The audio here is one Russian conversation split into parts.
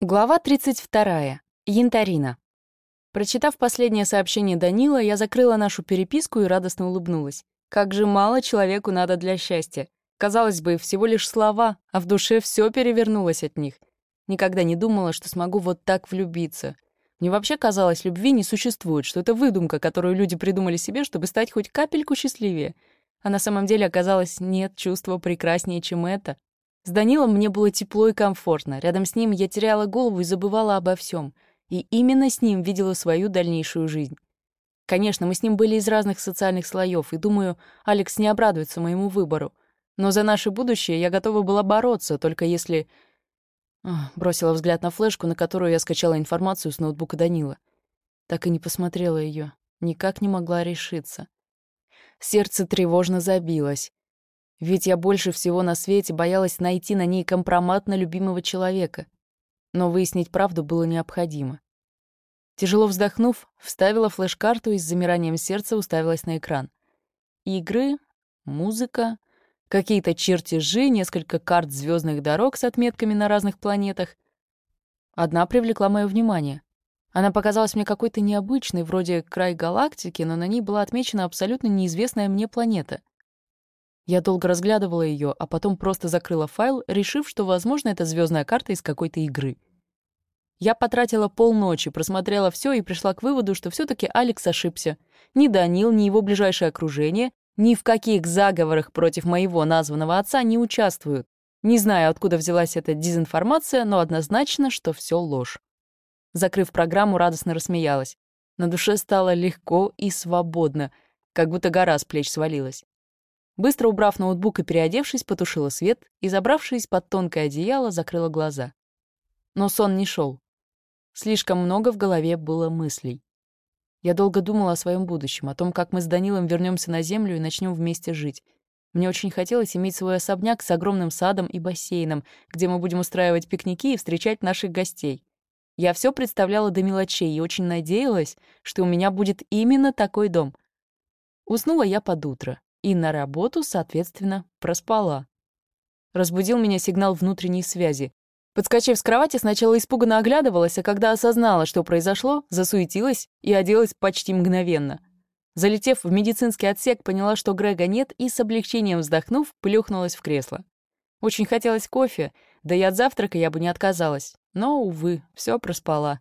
Глава 32. Янтарина. Прочитав последнее сообщение Данила, я закрыла нашу переписку и радостно улыбнулась. Как же мало человеку надо для счастья. Казалось бы, всего лишь слова, а в душе все перевернулось от них. Никогда не думала, что смогу вот так влюбиться. Мне вообще казалось, любви не существует, что это выдумка, которую люди придумали себе, чтобы стать хоть капельку счастливее. А на самом деле оказалось, нет чувства прекраснее, чем это. С Данилом мне было тепло и комфортно. Рядом с ним я теряла голову и забывала обо всем. И именно с ним видела свою дальнейшую жизнь. Конечно, мы с ним были из разных социальных слоев, и, думаю, Алекс не обрадуется моему выбору. Но за наше будущее я готова была бороться, только если... Ах, бросила взгляд на флешку, на которую я скачала информацию с ноутбука Данила. Так и не посмотрела ее, никак не могла решиться. Сердце тревожно забилось. Ведь я больше всего на свете боялась найти на ней компромат на любимого человека. Но выяснить правду было необходимо. Тяжело вздохнув, вставила флеш-карту и с замиранием сердца уставилась на экран. Игры, музыка, какие-то чертежи, несколько карт звездных дорог с отметками на разных планетах. Одна привлекла мое внимание. Она показалась мне какой-то необычной, вроде край галактики, но на ней была отмечена абсолютно неизвестная мне планета. Я долго разглядывала ее, а потом просто закрыла файл, решив, что, возможно, это звездная карта из какой-то игры. Я потратила полночи, просмотрела все и пришла к выводу, что все таки Алекс ошибся. Ни Данил, ни его ближайшее окружение ни в каких заговорах против моего названного отца не участвуют. Не знаю, откуда взялась эта дезинформация, но однозначно, что все ложь. Закрыв программу, радостно рассмеялась. На душе стало легко и свободно, как будто гора с плеч свалилась. Быстро убрав ноутбук и переодевшись, потушила свет и, забравшись под тонкое одеяло, закрыла глаза. Но сон не шел. Слишком много в голове было мыслей. Я долго думала о своем будущем, о том, как мы с Данилом вернемся на Землю и начнем вместе жить. Мне очень хотелось иметь свой особняк с огромным садом и бассейном, где мы будем устраивать пикники и встречать наших гостей. Я все представляла до мелочей и очень надеялась, что у меня будет именно такой дом. Уснула я под утро и на работу, соответственно, проспала. Разбудил меня сигнал внутренней связи. Подскочив с кровати, сначала испуганно оглядывалась, а когда осознала, что произошло, засуетилась и оделась почти мгновенно. Залетев в медицинский отсек, поняла, что Грега нет, и с облегчением вздохнув, плюхнулась в кресло. Очень хотелось кофе, да и от завтрака я бы не отказалась. Но, увы, все проспала.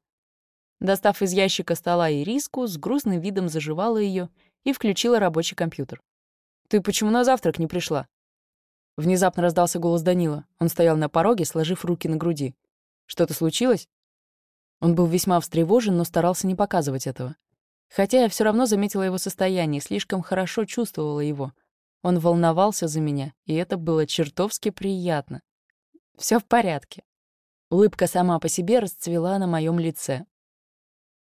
Достав из ящика стола ириску, с грустным видом заживала ее и включила рабочий компьютер. «Ты почему на завтрак не пришла?» Внезапно раздался голос Данила. Он стоял на пороге, сложив руки на груди. «Что-то случилось?» Он был весьма встревожен, но старался не показывать этого. Хотя я все равно заметила его состояние, слишком хорошо чувствовала его. Он волновался за меня, и это было чертовски приятно. Все в порядке. Улыбка сама по себе расцвела на моем лице.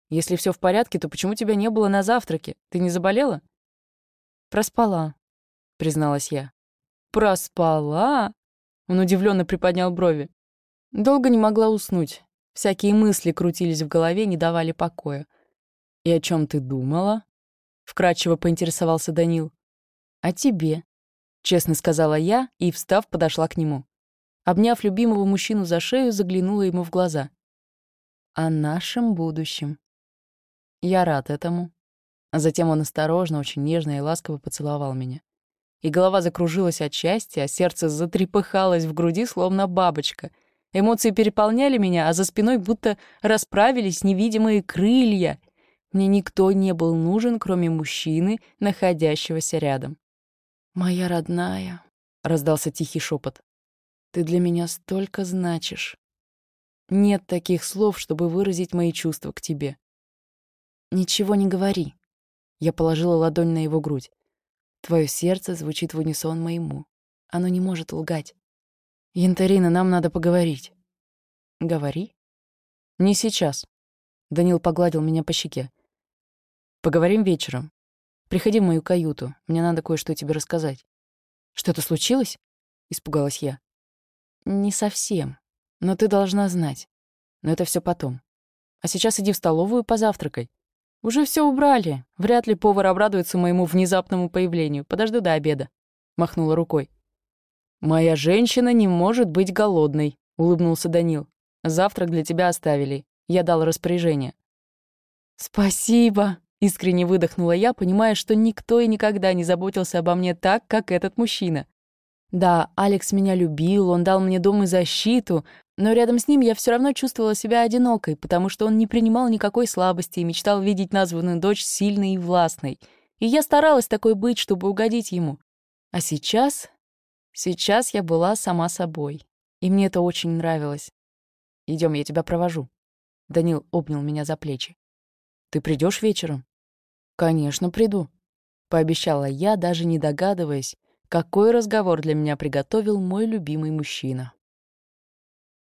«Если все в порядке, то почему тебя не было на завтраке? Ты не заболела?» «Проспала», призналась я. «Проспала?» Он удивленно приподнял брови. Долго не могла уснуть. Всякие мысли крутились в голове, не давали покоя. «И о чем ты думала?» Вкратчиво поинтересовался Данил. «О тебе», — честно сказала я и, встав, подошла к нему. Обняв любимого мужчину за шею, заглянула ему в глаза. «О нашем будущем». Я рад этому. Затем он осторожно, очень нежно и ласково поцеловал меня и голова закружилась от счастья, а сердце затрепыхалось в груди, словно бабочка. Эмоции переполняли меня, а за спиной будто расправились невидимые крылья. Мне никто не был нужен, кроме мужчины, находящегося рядом. «Моя родная», — раздался тихий шепот, — «ты для меня столько значишь. Нет таких слов, чтобы выразить мои чувства к тебе». «Ничего не говори». Я положила ладонь на его грудь. Твое сердце звучит в унисон моему. Оно не может лгать. Янтарина, нам надо поговорить. Говори. Не сейчас. Данил погладил меня по щеке. Поговорим вечером. Приходи в мою каюту. Мне надо кое-что тебе рассказать. Что-то случилось? Испугалась я. Не совсем. Но ты должна знать. Но это все потом. А сейчас иди в столовую, позавтракай. «Уже все убрали. Вряд ли повар обрадуется моему внезапному появлению. Подожду до обеда», — махнула рукой. «Моя женщина не может быть голодной», — улыбнулся Данил. Завтрак для тебя оставили. Я дал распоряжение». «Спасибо!» — искренне выдохнула я, понимая, что никто и никогда не заботился обо мне так, как этот мужчина. Да, Алекс меня любил, он дал мне дом и защиту, но рядом с ним я все равно чувствовала себя одинокой, потому что он не принимал никакой слабости и мечтал видеть названную дочь сильной и властной. И я старалась такой быть, чтобы угодить ему. А сейчас... Сейчас я была сама собой. И мне это очень нравилось. Идем, я тебя провожу. Данил обнял меня за плечи. Ты придешь вечером? Конечно, приду. Пообещала я, даже не догадываясь, какой разговор для меня приготовил мой любимый мужчина.